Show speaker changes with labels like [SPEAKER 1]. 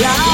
[SPEAKER 1] la